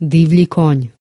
Divji konj.